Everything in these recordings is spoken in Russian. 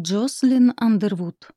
Джослин Андервуд.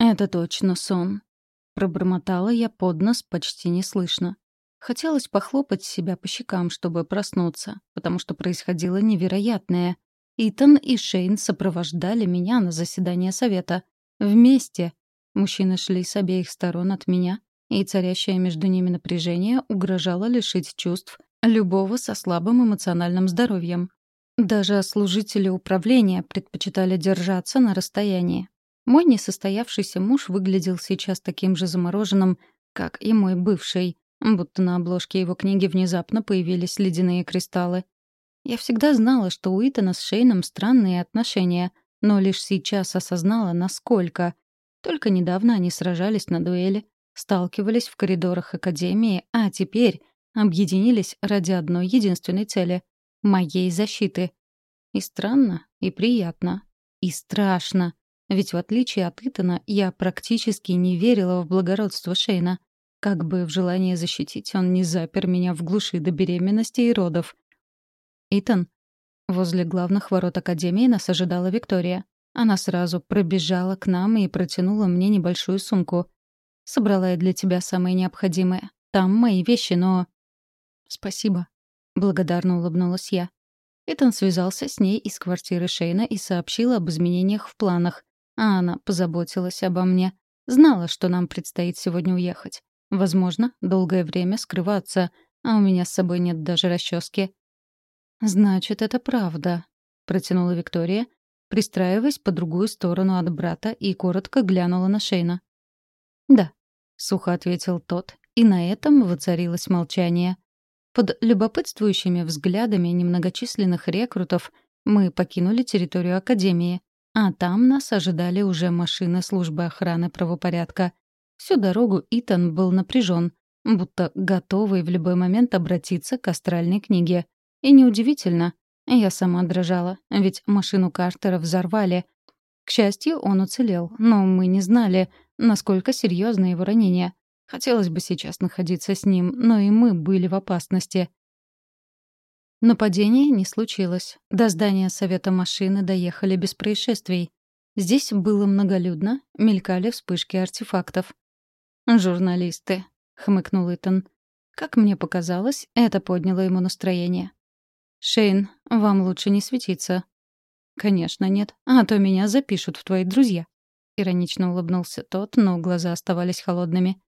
«Это точно сон», — пробормотала я под нос почти неслышно. Хотелось похлопать себя по щекам, чтобы проснуться, потому что происходило невероятное. Итан и Шейн сопровождали меня на заседание совета. Вместе. Мужчины шли с обеих сторон от меня, и царящее между ними напряжение угрожало лишить чувств любого со слабым эмоциональным здоровьем. Даже служители управления предпочитали держаться на расстоянии. Мой несостоявшийся муж выглядел сейчас таким же замороженным, как и мой бывший, будто на обложке его книги внезапно появились ледяные кристаллы. Я всегда знала, что у Итана с Шейном странные отношения, но лишь сейчас осознала, насколько. Только недавно они сражались на дуэли, сталкивались в коридорах Академии, а теперь объединились ради одной единственной цели — моей защиты. И странно, и приятно, и страшно. Ведь в отличие от Итана, я практически не верила в благородство Шейна. Как бы в желании защитить он не запер меня в глуши до беременности и родов. «Итан». Возле главных ворот Академии нас ожидала Виктория. Она сразу пробежала к нам и протянула мне небольшую сумку. «Собрала я для тебя самое необходимое. Там мои вещи, но...» «Спасибо», Благодарно улыбнулась я. Итан связался с ней из квартиры Шейна и сообщил об изменениях в планах. А она позаботилась обо мне. Знала, что нам предстоит сегодня уехать. Возможно, долгое время скрываться, а у меня с собой нет даже расчески. «Значит, это правда», — протянула Виктория, пристраиваясь по другую сторону от брата и коротко глянула на Шейна. «Да», — сухо ответил тот, и на этом воцарилось молчание. Под любопытствующими взглядами немногочисленных рекрутов мы покинули территорию Академии, а там нас ожидали уже машины службы охраны правопорядка. Всю дорогу Итан был напряжен, будто готовый в любой момент обратиться к астральной книге. И неудивительно, я сама дрожала, ведь машину Картера взорвали. К счастью, он уцелел, но мы не знали, насколько серьезно его ранение. Хотелось бы сейчас находиться с ним, но и мы были в опасности. Нападение не случилось. До здания Совета машины доехали без происшествий. Здесь было многолюдно, мелькали вспышки артефактов. «Журналисты», — хмыкнул Итан. Как мне показалось, это подняло ему настроение. «Шейн, вам лучше не светиться». «Конечно нет, а то меня запишут в твои друзья». Иронично улыбнулся тот, но глаза оставались холодными.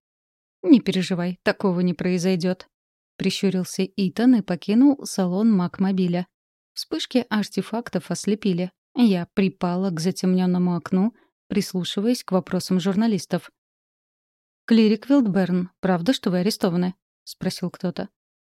«Не переживай, такого не произойдет», — прищурился Итан и покинул салон Макмобиля. Вспышки артефактов ослепили. Я припала к затемненному окну, прислушиваясь к вопросам журналистов. «Клирик Вилдберн, правда, что вы арестованы?» — спросил кто-то.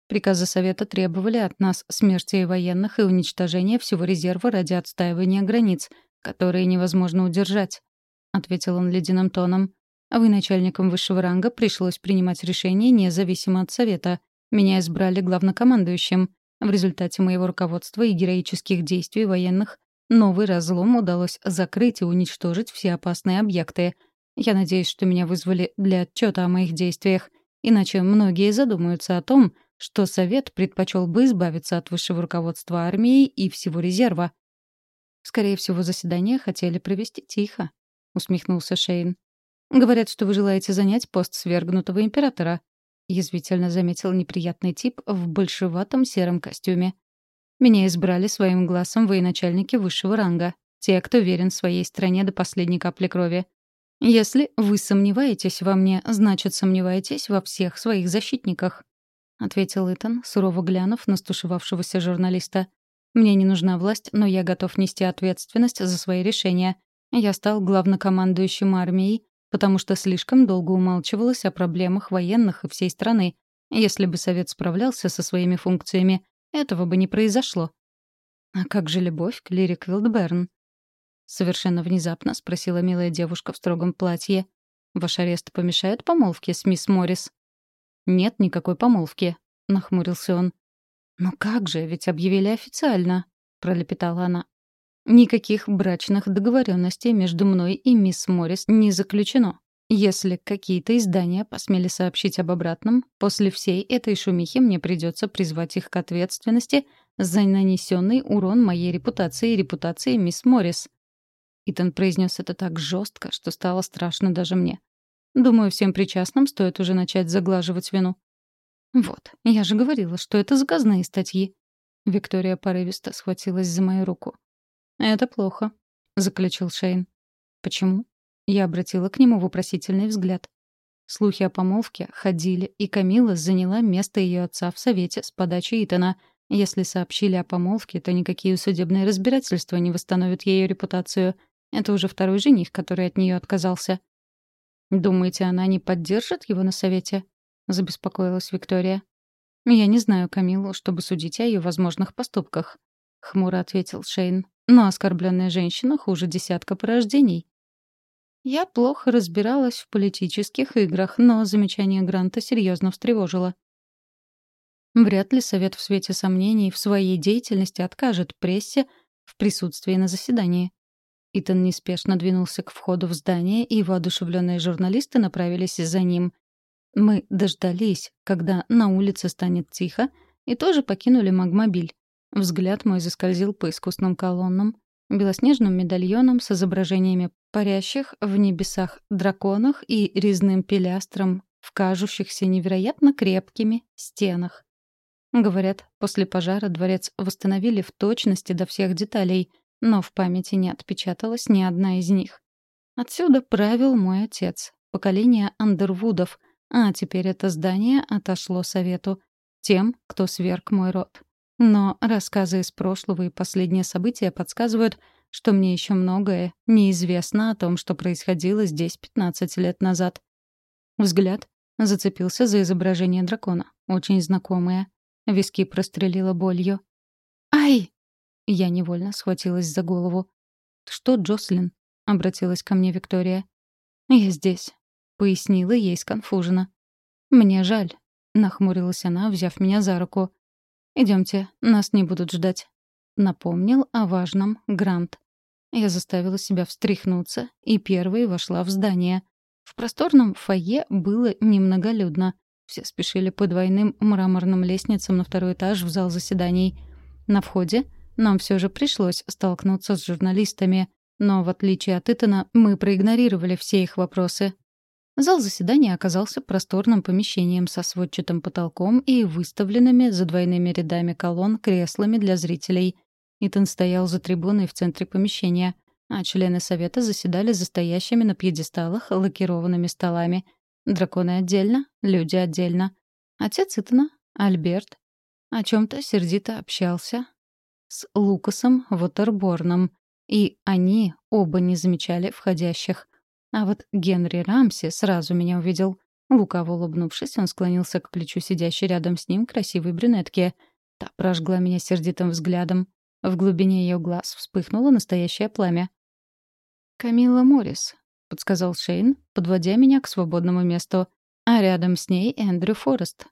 Приказы Совета требовали от нас смерти военных и уничтожения всего резерва ради отстаивания границ, которые невозможно удержать», — ответил он ледяным тоном. А вы начальником высшего ранга пришлось принимать решения независимо от совета. Меня избрали главнокомандующим. В результате моего руководства и героических действий военных новый разлом удалось закрыть и уничтожить все опасные объекты. Я надеюсь, что меня вызвали для отчета о моих действиях. Иначе многие задумаются о том, что Совет предпочел бы избавиться от высшего руководства армии и всего резерва. «Скорее всего, заседание хотели провести тихо», — усмехнулся Шейн. Говорят, что вы желаете занять пост свергнутого императора», — язвительно заметил неприятный тип в большеватом сером костюме. «Меня избрали своим глазом военачальники высшего ранга, те, кто верен своей стране до последней капли крови. Если вы сомневаетесь во мне, значит, сомневаетесь во всех своих защитниках», — ответил Итан, сурово глянув на стушевавшегося журналиста. «Мне не нужна власть, но я готов нести ответственность за свои решения. Я стал главнокомандующим армией, потому что слишком долго умалчивалось о проблемах военных и всей страны. Если бы Совет справлялся со своими функциями, этого бы не произошло. «А как же любовь к Лире Квилдберн?» Совершенно внезапно спросила милая девушка в строгом платье. «Ваш арест помешает помолвке с мисс Моррис?» «Нет никакой помолвки», — нахмурился он. «Ну как же, ведь объявили официально», — пролепетала она. Никаких брачных договоренностей между мной и мисс Моррис не заключено. Если какие-то издания посмели сообщить об обратном, после всей этой шумихи мне придется призвать их к ответственности за нанесенный урон моей репутации и репутации мисс Моррис. Итан произнес это так жестко, что стало страшно даже мне. Думаю, всем причастным стоит уже начать заглаживать вину. Вот, я же говорила, что это заказные статьи. Виктория порывисто схватилась за мою руку. «Это плохо», — заключил Шейн. «Почему?» Я обратила к нему вопросительный взгляд. Слухи о помолвке ходили, и Камила заняла место ее отца в совете с подачи Итана. Если сообщили о помолвке, то никакие судебные разбирательства не восстановят ее репутацию. Это уже второй жених, который от нее отказался. «Думаете, она не поддержит его на совете?» — забеспокоилась Виктория. «Я не знаю Камилу, чтобы судить о ее возможных поступках», — хмуро ответил Шейн. «Но оскорбленная женщина хуже десятка порождений». Я плохо разбиралась в политических играх, но замечание Гранта серьезно встревожило. Вряд ли Совет в свете сомнений в своей деятельности откажет прессе в присутствии на заседании. Итан неспешно двинулся к входу в здание, и воодушевленные журналисты направились за ним. Мы дождались, когда на улице станет тихо, и тоже покинули магмобиль. Взгляд мой заскользил по искусным колоннам, белоснежным медальоном с изображениями парящих в небесах драконах и резным пилястром в кажущихся невероятно крепкими стенах. Говорят, после пожара дворец восстановили в точности до всех деталей, но в памяти не отпечаталась ни одна из них. Отсюда правил мой отец, поколение Андервудов, а теперь это здание отошло совету, тем, кто сверг мой род. Но рассказы из прошлого и последние события подсказывают, что мне еще многое неизвестно о том, что происходило здесь 15 лет назад. Взгляд зацепился за изображение дракона, очень знакомое. Виски прострелило болью. «Ай!» Я невольно схватилась за голову. «Что, Джослин?» — обратилась ко мне Виктория. «Я здесь», — пояснила ей сконфуженно. «Мне жаль», — нахмурилась она, взяв меня за руку. Идемте, нас не будут ждать», — напомнил о важном Грант. Я заставила себя встряхнуться и первой вошла в здание. В просторном фойе было немноголюдно. Все спешили по двойным мраморным лестницам на второй этаж в зал заседаний. На входе нам все же пришлось столкнуться с журналистами, но, в отличие от Итана, мы проигнорировали все их вопросы. Зал заседания оказался просторным помещением со сводчатым потолком и выставленными за двойными рядами колонн креслами для зрителей. Итан стоял за трибуной в центре помещения, а члены совета заседали за стоящими на пьедесталах лакированными столами. Драконы отдельно, люди отдельно. Отец Итана, Альберт, о чем то сердито общался с Лукасом Вотерборном, и они оба не замечали входящих. А вот Генри Рамси сразу меня увидел. Лукаво улыбнувшись, он склонился к плечу сидящей рядом с ним красивой брюнетки. Та прожгла меня сердитым взглядом. В глубине ее глаз вспыхнуло настоящее пламя. «Камилла Моррис», — подсказал Шейн, подводя меня к свободному месту, а рядом с ней Эндрю Форест.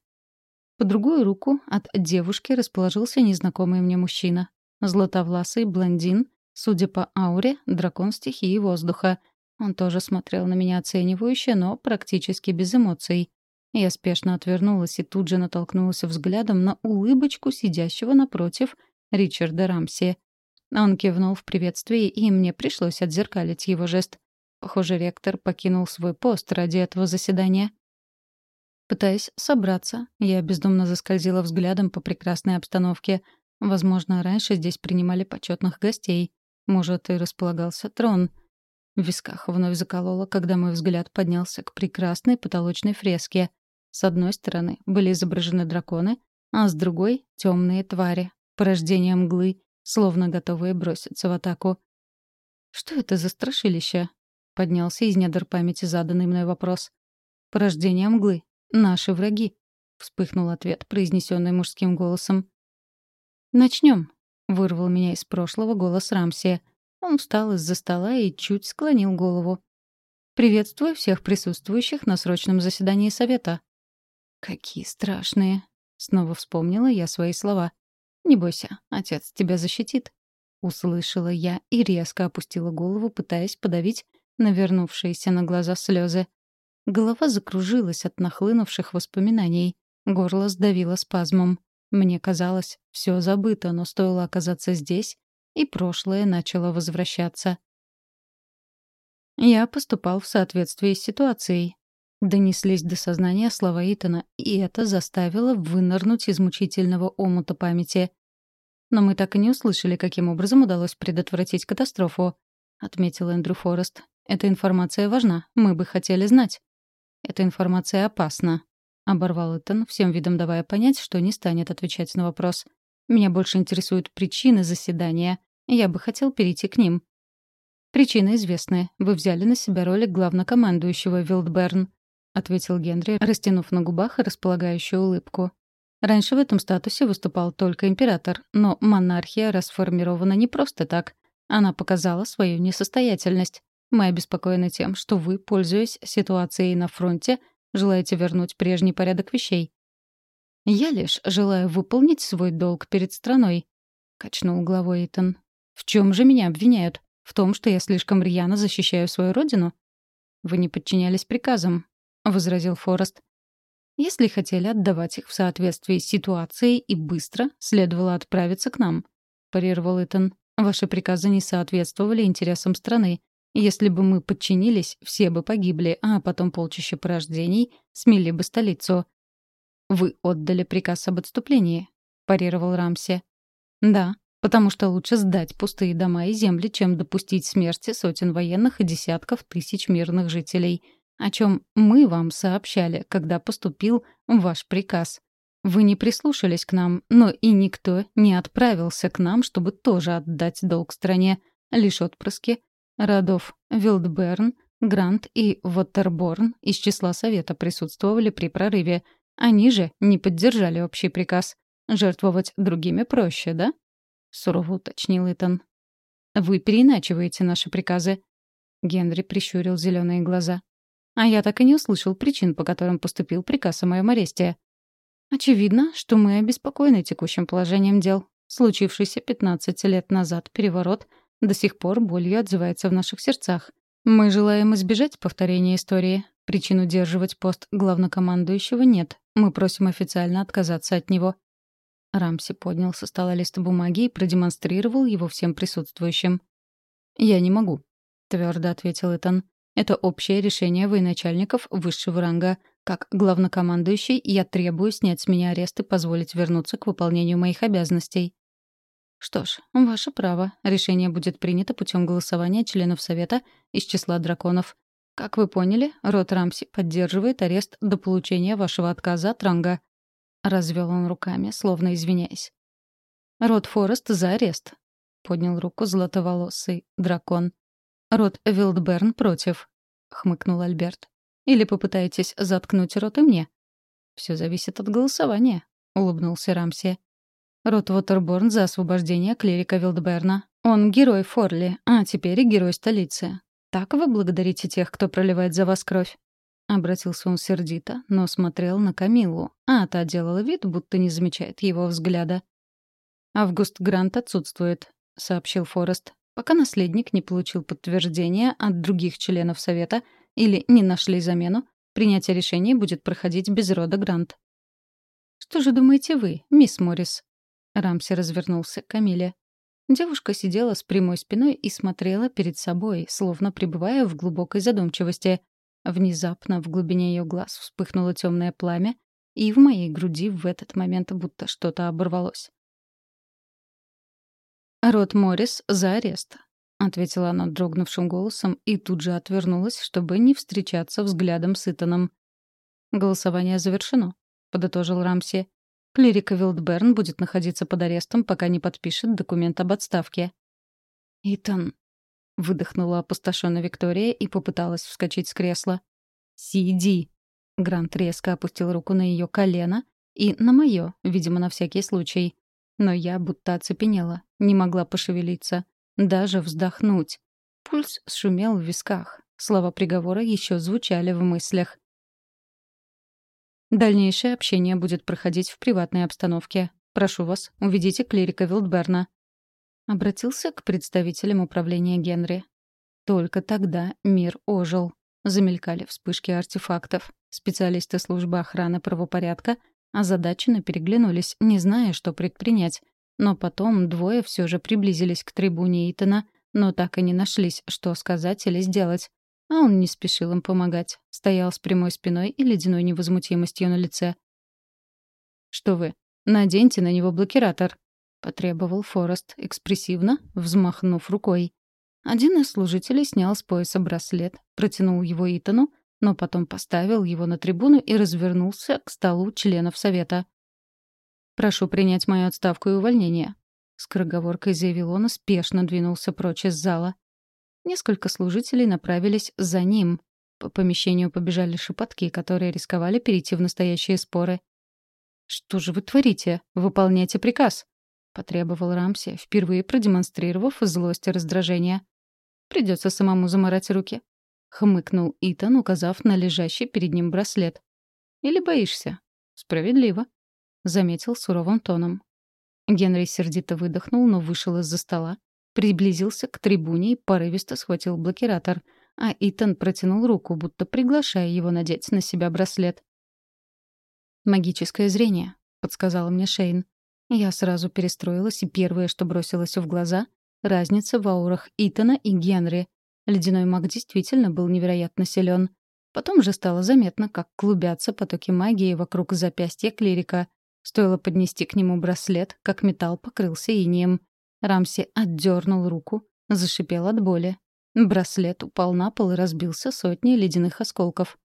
По другую руку от девушки расположился незнакомый мне мужчина. Златовласый блондин, судя по ауре, дракон стихии воздуха — он тоже смотрел на меня оценивающе, но практически без эмоций. Я спешно отвернулась и тут же натолкнулась взглядом на улыбочку сидящего напротив Ричарда Рамси. Он кивнул в приветствии, и мне пришлось отзеркалить его жест. Похоже, ректор покинул свой пост ради этого заседания. Пытаясь собраться, я бездумно заскользила взглядом по прекрасной обстановке. Возможно, раньше здесь принимали почетных гостей. Может, и располагался трон — в висках вновь закололо, когда мой взгляд поднялся к прекрасной потолочной фреске. С одной стороны были изображены драконы, а с другой — темные твари, порождение мглы, словно готовые броситься в атаку. «Что это за страшилище?» — поднялся из недр памяти заданный мной вопрос. «Порождение мглы. Наши враги», — вспыхнул ответ, произнесенный мужским голосом. «Начнем», — вырвал меня из прошлого голос Рамсия. Он встал из-за стола и чуть склонил голову. «Приветствую всех присутствующих на срочном заседании Совета». «Какие страшные!» — снова вспомнила я свои слова. «Не бойся, отец тебя защитит», — услышала я и резко опустила голову, пытаясь подавить навернувшиеся на глаза слезы. Голова закружилась от нахлынувших воспоминаний, горло сдавило спазмом. Мне казалось, все забыто, но стоило оказаться здесь, и прошлое начало возвращаться. Я поступал в соответствии с ситуацией. Донеслись до сознания слова Итана, и это заставило вынырнуть из мучительного омута памяти. «Но мы так и не услышали, каким образом удалось предотвратить катастрофу», — отметил Эндрю Форест. «Эта информация важна. Мы бы хотели знать». «Эта информация опасна», — оборвал Итан, всем видом давая понять, что не станет отвечать на вопрос. «Меня больше интересуют причины заседания. Я бы хотел перейти к ним». «Причины известны. Вы взяли на себя роль главнокомандующего Вилдберн», — ответил Генри, растянув на губах располагающую улыбку. «Раньше в этом статусе выступал только император, но монархия расформирована не просто так. Она показала свою несостоятельность. Мы обеспокоены тем, что вы, пользуясь ситуацией на фронте, желаете вернуть прежний порядок вещей. «Я лишь желаю выполнить свой долг перед страной», — качнул головой Итан. «В чем же меня обвиняют? В том, что я слишком рьяно защищаю свою родину? Вы не подчинялись приказам, возразил Форест. Если хотели отдавать их в соответствии с ситуацией и быстро, следовало отправиться к нам, парировал Итан. Ваши приказы не соответствовали интересам страны. Если бы мы подчинились, все бы погибли, а потом полчища порождений смели бы столицу. Вы отдали приказ об отступлении, парировал Рамси. Да, Потому что лучше сдать пустые дома и земли, чем допустить смерти сотен военных и десятков тысяч мирных жителей. О чем мы вам сообщали, когда поступил ваш приказ. Вы не прислушались к нам, но и никто не отправился к нам, чтобы тоже отдать долг стране. Лишь отпрыски родов Вилдберн, Грант и Воттерборн из числа Совета присутствовали при прорыве. Они же не поддержали общий приказ. Жертвовать другими проще, да? — сурово уточнил Итан. «Вы переиначиваете наши приказы». Генри прищурил зеленые глаза. «А я так и не услышал причин, по которым поступил приказ о моем аресте». «Очевидно, что мы обеспокоены текущим положением дел. Случившийся 15 лет назад переворот до сих пор болью отзывается в наших сердцах. Мы желаем избежать повторения истории. Причин удерживать пост главнокомандующего нет. Мы просим официально отказаться от него. Рамси поднял со стола лист бумаги и продемонстрировал его всем присутствующим. «Я не могу», — твердо ответил Итан. «Это общее решение военачальников высшего ранга. Как главнокомандующий я требую снять с меня арест и позволить вернуться к выполнению моих обязанностей». «Что ж, ваше право. Решение будет принято путем голосования членов Совета из числа драконов. Как вы поняли, род Рамси поддерживает арест до получения вашего отказа от ранга. — развел он руками, словно извиняясь. «Род Форест за арест», — поднял руку златоволосый дракон. «Род Вилдберн против», — хмыкнул Альберт. «Или попытаетесь заткнуть рот и мне?» «Все зависит от голосования», — улыбнулся Рамси. «Род Уотерборн за освобождение клирика Вилдберна. Он герой Форли, а теперь и герой столицы. Так вы благодарите тех, кто проливает за вас кровь?» Обратился он сердито, но смотрел на Камилу, а та делала вид, будто не замечает его взгляда. «Август Грант отсутствует», — сообщил Форест, пока наследник не получил подтверждения от других членов Совета или не нашли замену, принятие решений будет проходить без рода Грант. «Что же думаете вы, мисс Моррис?» Рамси развернулся к Камиле. Девушка сидела с прямой спиной и смотрела перед собой, словно пребывая в глубокой задумчивости. Внезапно в глубине ее глаз вспыхнуло темное пламя, и в моей груди в этот момент будто что-то оборвалось. «Рот Моррис за арест», — ответила она дрогнувшим голосом и тут же отвернулась, чтобы не встречаться взглядом с Итаном. «Голосование завершено», — подытожил Рамси. «Клирика Вилдберн будет находиться под арестом, пока не подпишет документ об отставке». «Итан», — выдохнула опустошенно Виктория и попыталась вскочить с кресла. «Сиди!» Грант резко опустил руку на ее колено и на мое, видимо, на всякий случай. Но я будто оцепенела, не могла пошевелиться, даже вздохнуть. Пульс шумел в висках, слова приговора еще звучали в мыслях. Дальнейшее общение будет проходить в приватной обстановке. Прошу вас, уведите клирика Вилдберна. Обратился к представителям управления Генри. Только тогда мир ожил. Замелькали вспышки артефактов. Специалисты службы охраны правопорядка озадаченно переглянулись, не зная, что предпринять. Но потом двое все же приблизились к трибуне Итана, но так и не нашлись, что сказать или сделать. А он не спешил им помогать. Стоял с прямой спиной и ледяной невозмутимостью на лице. «Что вы? Наденьте на него блокиратор», — потребовал Форест, экспрессивно, взмахнув рукой. Один из служителей снял с пояса браслет, протянул его Итану, но потом поставил его на трибуну и развернулся к столу членов Совета. «Прошу принять мою отставку и увольнение», — скороговоркой заявил он и спешно двинулся прочь из зала. Несколько служителей направились за ним. По помещению побежали шепотки, которые рисковали перейти в настоящие споры. «Что же вы творите? Выполняйте приказ!» — потребовал Рамси, впервые продемонстрировав злость и раздражение. «Придется самому заморать руки», — хмыкнул Итан, указав на лежащий перед ним браслет. «Или боишься?» «Справедливо», — заметил суровым тоном. Генри сердито выдохнул, но вышел из-за стола, приблизился к трибуне и порывисто схватил блокиратор, а Итан протянул руку, будто приглашая его надеть на себя браслет. «Магическое зрение», — подсказала мне Шейн. Я сразу перестроилась, и первое, что бросилось в глаза — разница в аурах Итана и Генри. Ледяной маг действительно был невероятно силен. Потом же стало заметно, как клубятся потоки магии вокруг запястья клирика. Стоило поднести к нему браслет, как металл покрылся инием. Рамси отдернул руку, зашипел от боли. Браслет упал на пол и разбился сотней ледяных осколков.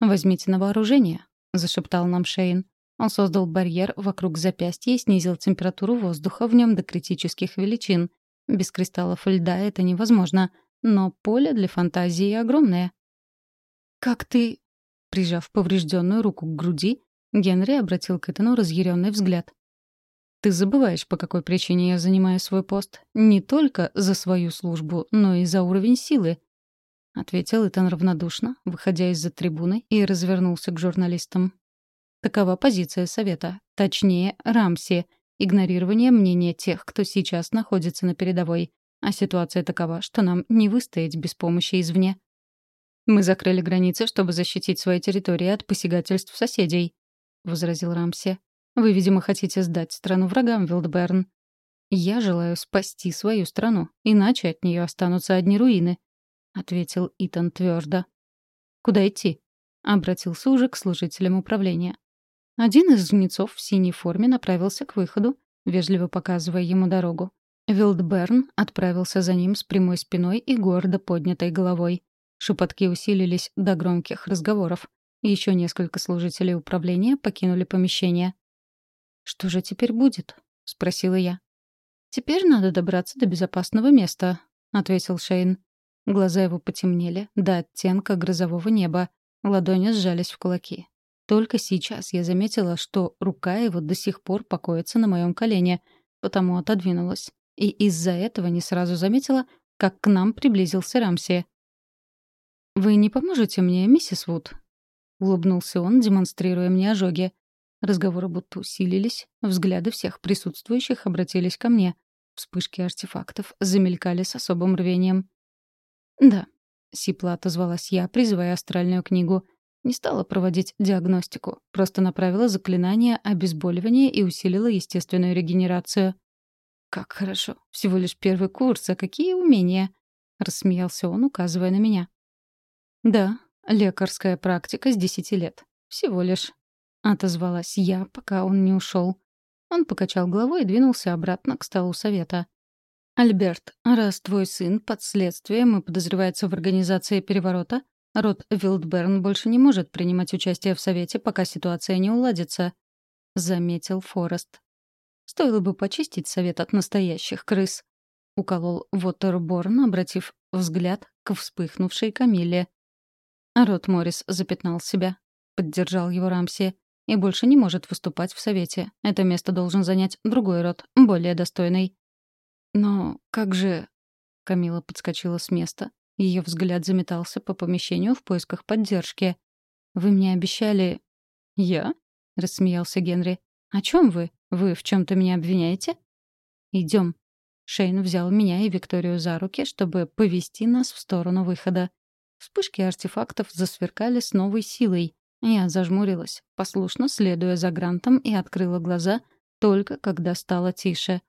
«Возьмите на вооружение», — зашептал нам Шейн. Он создал барьер вокруг запястья и снизил температуру воздуха в нем до критических величин. Без кристаллов льда это невозможно, но поле для фантазии огромное. «Как ты...» Прижав поврежденную руку к груди, Генри обратил к Этану разъяренный взгляд. Ты забываешь, по какой причине я занимаю свой пост. Не только за свою службу, но и за уровень силы. Ответил Итан равнодушно, выходя из-за трибуны, и развернулся к журналистам. Такова позиция Совета. Точнее, Рамси. Игнорирование мнения тех, кто сейчас находится на передовой. А ситуация такова, что нам не выстоять без помощи извне. «Мы закрыли границы, чтобы защитить свои территории от посягательств соседей», — возразил Рамси. Вы, видимо, хотите сдать страну врагам, Вилдберн. Я желаю спасти свою страну, иначе от нее останутся одни руины, ответил Итан твердо. Куда идти? обратился уже к служителям управления. Один из жнецов в синей форме направился к выходу, вежливо показывая ему дорогу. Вилдберн отправился за ним с прямой спиной и гордо поднятой головой. Шепотки усилились до громких разговоров. Еще несколько служителей управления покинули помещение. «Что же теперь будет?» — спросила я. «Теперь надо добраться до безопасного места», — ответил Шейн. Глаза его потемнели до оттенка грозового неба. Ладони сжались в кулаки. Только сейчас я заметила, что рука его до сих пор покоится на моем колене, потому отодвинулась. И из-за этого не сразу заметила, как к нам приблизился Рамси. «Вы не поможете мне, миссис Вуд?» — улыбнулся он, демонстрируя мне ожоги. Разговоры будто усилились, взгляды всех присутствующих обратились ко мне. Вспышки артефактов замелькали с особым рвением. «Да», — сипло отозвалась я, призывая астральную книгу. Не стала проводить диагностику, просто направила заклинание обезболивания и усилила естественную регенерацию. «Как хорошо. Всего лишь первый курс, а какие умения?» — рассмеялся он, указывая на меня. «Да, лекарская практика с десяти лет. Всего лишь. — отозвалась я, пока он не ушел. Он покачал головой и двинулся обратно к столу совета. «Альберт, раз твой сын под следствием и подозревается в организации переворота, род Вилдберн больше не может принимать участие в совете, пока ситуация не уладится», — заметил Форест. «Стоило бы почистить совет от настоящих крыс», — уколол Вотерборн, обратив взгляд к вспыхнувшей Камилле. Рот Моррис запятнал себя. Поддержал его Рамси и больше не может выступать в Совете. Это место должен занять другой род, более достойный. «Но как же...» Камила подскочила с места. Ее взгляд заметался по помещению в поисках поддержки. «Вы мне обещали...» «Я?» — рассмеялся Генри. «О чем вы? Вы в чем то меня обвиняете?» Идем. Шейн взял меня и Викторию за руки, чтобы повести нас в сторону выхода. Вспышки артефактов засверкали с новой силой. Я зажмурилась, послушно следуя за Грантом и открыла глаза только когда стало тише.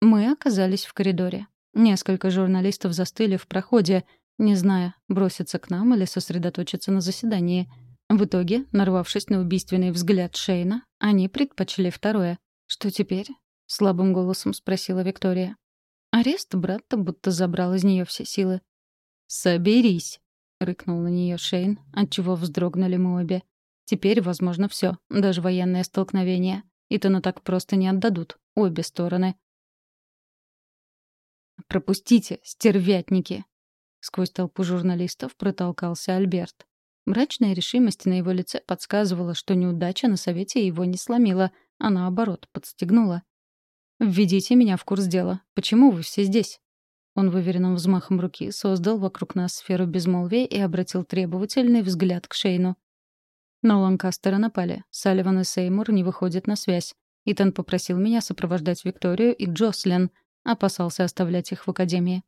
Мы оказались в коридоре. Несколько журналистов застыли в проходе, не зная, броситься к нам или сосредоточиться на заседании. В итоге, нарвавшись на убийственный взгляд Шейна, они предпочли второе. «Что теперь?» — слабым голосом спросила Виктория. Арест брата будто забрал из нее все силы. «Соберись!» — рыкнул на нее Шейн, отчего вздрогнули мы обе. «Теперь, возможно, все, даже военное столкновение. Итана так просто не отдадут, обе стороны». «Пропустите, стервятники!» Сквозь толпу журналистов протолкался Альберт. Мрачная решимость на его лице подсказывала, что неудача на совете его не сломила, а наоборот, подстегнула. «Введите меня в курс дела. Почему вы все здесь?» Он выверенным взмахом руки создал вокруг нас сферу безмолвия и обратил требовательный взгляд к Шейну. На Ланкастера напали. Салливан и Сеймур не выходят на связь. Итан попросил меня сопровождать Викторию и Джослин. Опасался оставлять их в академии.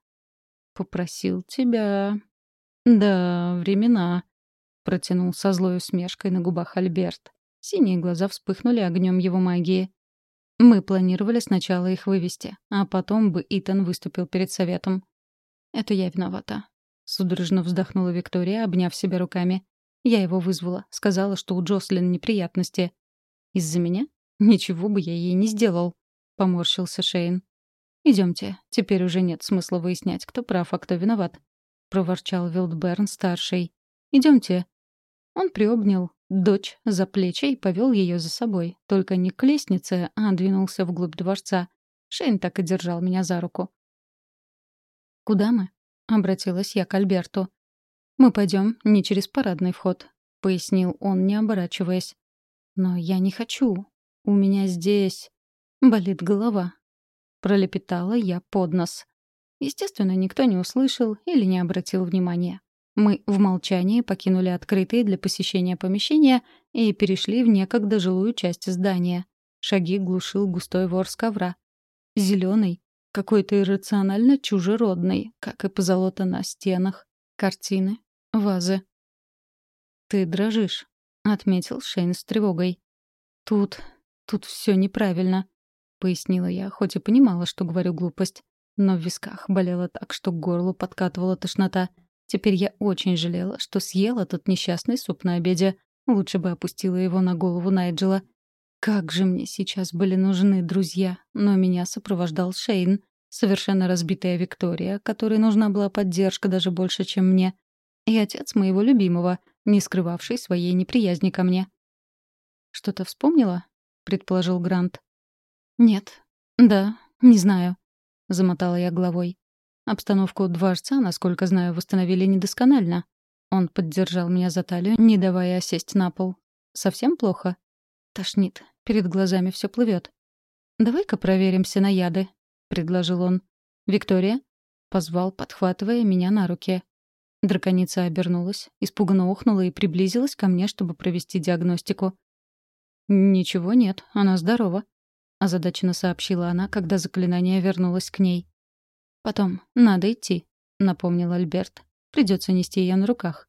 «Попросил тебя...» «Да, времена», — протянул со злой усмешкой на губах Альберт. Синие глаза вспыхнули огнем его магии. Мы планировали сначала их вывести, а потом бы Итан выступил перед советом. «Это я виновата», — судорожно вздохнула Виктория, обняв себя руками. «Я его вызвала, сказала, что у Джослин неприятности». «Из-за меня? Ничего бы я ей не сделал», — поморщился Шейн. Идемте, теперь уже нет смысла выяснять, кто прав, а кто виноват», — проворчал Вилдберн-старший. Идемте. Он приобнял дочь за плечи и повел ее за собой. Только не к лестнице, а двинулся вглубь дворца. Шейн так и держал меня за руку. «Куда мы?» — обратилась я к Альберту. «Мы пойдем не через парадный вход», — пояснил он, не оборачиваясь. «Но я не хочу. У меня здесь болит голова». Пролепетала я под нос. Естественно, никто не услышал или не обратил внимания. Мы в молчании покинули открытые для посещения помещения и перешли в некогда жилую часть здания. Шаги глушил густой вор с ковра. Зеленый, какой-то иррационально чужеродный, как и позолота на стенах, картины, вазы. «Ты дрожишь», — отметил Шейн с тревогой. «Тут... тут все неправильно», — пояснила я, хоть и понимала, что говорю глупость. Но в висках болело так, что к горлу подкатывала тошнота — Теперь я очень жалела, что съела тот несчастный суп на обеде. Лучше бы опустила его на голову Найджела. Как же мне сейчас были нужны друзья, но меня сопровождал Шейн, совершенно разбитая Виктория, которой нужна была поддержка даже больше, чем мне, и отец моего любимого, не скрывавший своей неприязни ко мне. «Что-то вспомнила?» — предположил Грант. «Нет. Да, не знаю», — замотала я головой. Обстановку дворца, насколько знаю, восстановили недосконально. Он поддержал меня за талию, не давая осесть на пол. Совсем плохо? Тошнит. Перед глазами все плывет. «Давай-ка проверимся на яды», — предложил он. «Виктория?» — позвал, подхватывая меня на руки. Драконица обернулась, испуганно ухнула и приблизилась ко мне, чтобы провести диагностику. «Ничего нет, она здорова», — озадаченно сообщила она, когда заклинание вернулось к ней. «Потом, надо идти», — напомнил Альберт. «Придется нести ее на руках».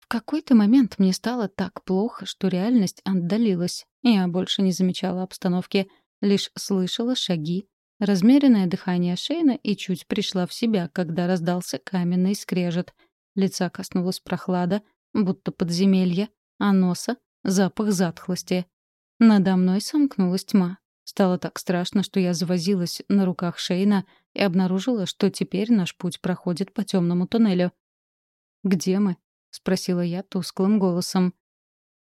В какой-то момент мне стало так плохо, что реальность отдалилась. Я больше не замечала обстановки, лишь слышала шаги, размеренное дыхание Шейна и чуть пришла в себя, когда раздался каменный скрежет. Лица коснулась прохлада, будто подземелье, а носа — запах затхлости. Надо мной сомкнулась тьма. Стало так страшно, что я завозилась на руках Шейна и обнаружила, что теперь наш путь проходит по темному туннелю. «Где мы?» — спросила я тусклым голосом.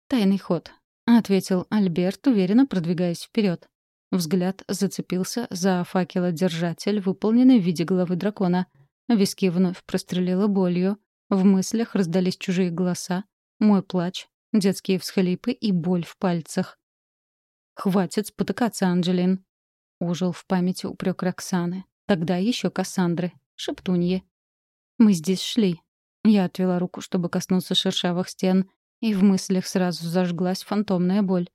«Тайный ход», — ответил Альберт, уверенно продвигаясь вперед. Взгляд зацепился за факелодержатель, выполненный в виде головы дракона. Виски вновь прострелило болью. В мыслях раздались чужие голоса, мой плач, детские всхлипы и боль в пальцах. «Хватит спотыкаться, Анджелин!» — ужил в памяти упрек Роксаны. Тогда еще Кассандры, шептуньи. Мы здесь шли. Я отвела руку, чтобы коснуться шершавых стен, и в мыслях сразу зажглась фантомная боль.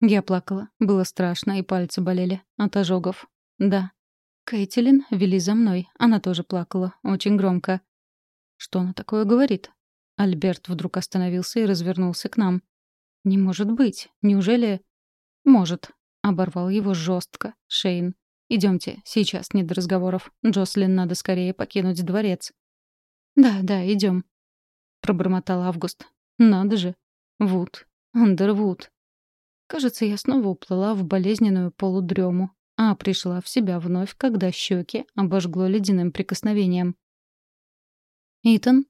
Я плакала. Было страшно, и пальцы болели. От ожогов. Да. Кейтилин вели за мной. Она тоже плакала. Очень громко. Что она такое говорит? Альберт вдруг остановился и развернулся к нам. «Не может быть. Неужели...» «Может», — оборвал его жестко Шейн. Идемте, сейчас не до разговоров. Джослин надо скорее покинуть дворец. «Да, да, идем», — пробормотал Август. «Надо же. Вуд. Андервуд». Кажется, я снова уплыла в болезненную полудрему, а пришла в себя вновь, когда щеки обожгло ледяным прикосновением. «Итан?»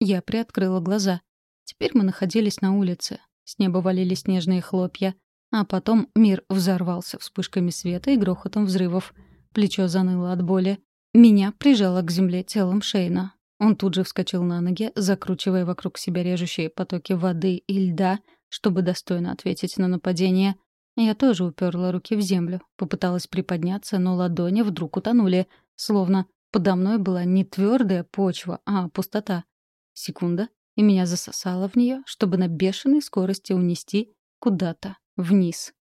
Я приоткрыла глаза. Теперь мы находились на улице. С неба валили снежные хлопья. А потом мир взорвался вспышками света и грохотом взрывов. Плечо заныло от боли. Меня прижало к земле телом Шейна. Он тут же вскочил на ноги, закручивая вокруг себя режущие потоки воды и льда, чтобы достойно ответить на нападение. Я тоже уперла руки в землю, попыталась приподняться, но ладони вдруг утонули, словно подо мной была не твердая почва, а пустота. Секунда, и меня засосало в нее, чтобы на бешеной скорости унести куда-то вниз.